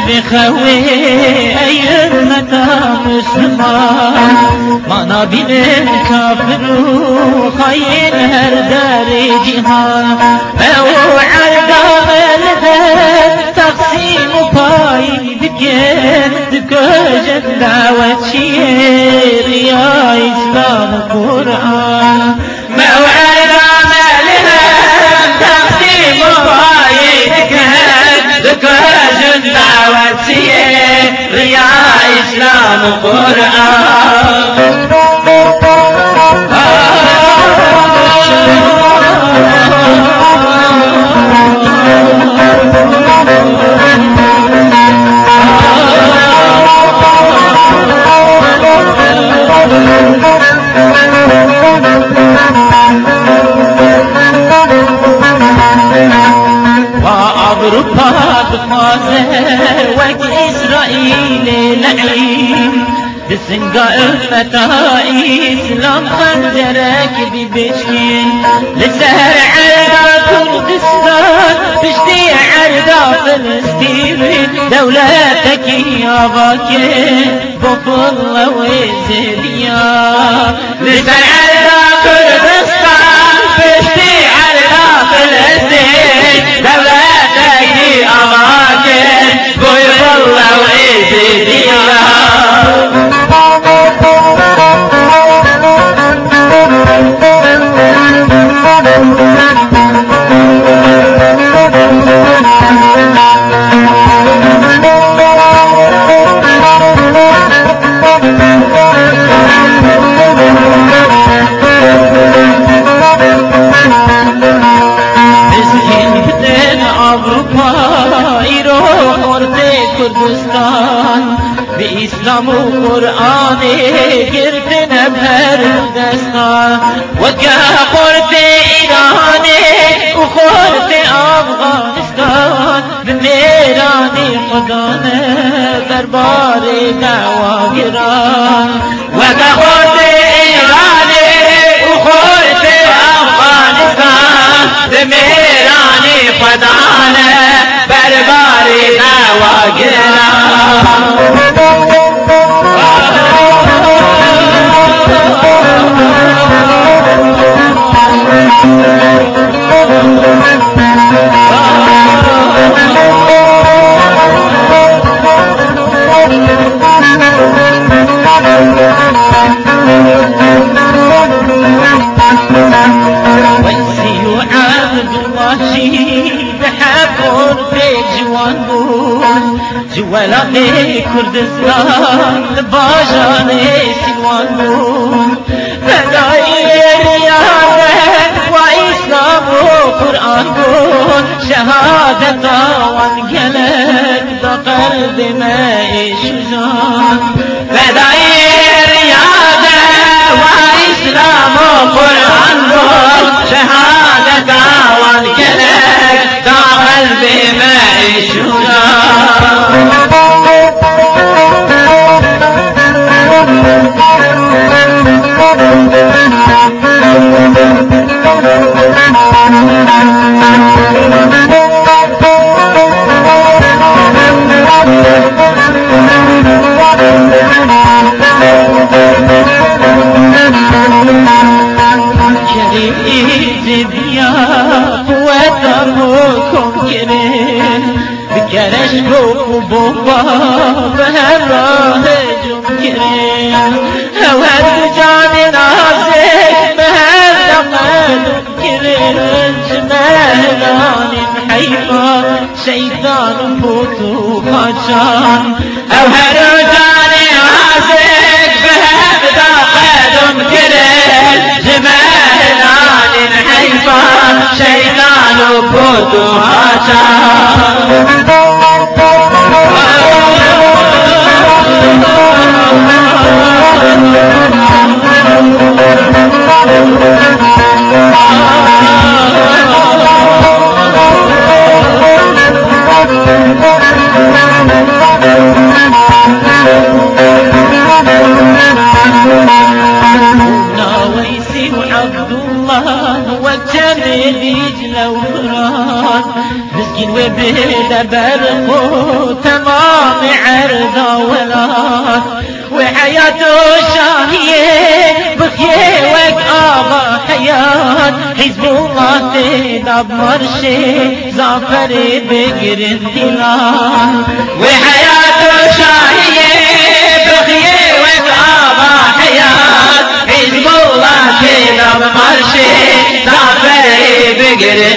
قلبي خوي ايرمتا مسلمان مانا بين كافر وخير هر داري جهان. أو قرآن بخازر وك إسرائيل لعين بسنقا أمتا إسلام خنجرك ببشين لسهر عردا كردستان بشتي عردا فلسطين دولتك يا باكر بفضل وزليا لسهر عردا بزهندن أوروبا إيرو خورده كردستان بإسلام وقرآن گرتن بهر دستان وكا خورده إيران وخورده أفغانستان بميران خدانه دربار دعوا گران وكا خورده ويسي عبد الله شيد جوان بون جوالا كردستان باجان سلوان بون فداي رياضة وإسلام وقرآن بون شهادة وانقلت بقلب ماء شجان. شريك بيا وتمكم كرين بكرش بوب بوبا بهراه جم كرين هواد جان نازك بهر دقل كرين جمالان حيفا شيطان فوتو خاشان هواد وعبد الله والتمييز لو فران مسكين وبلا برقو تمام عرضا ولان وحياته شاهية بخية وك آبا حيات حزب الله تدب مرشي زافر بقرن دلال get it.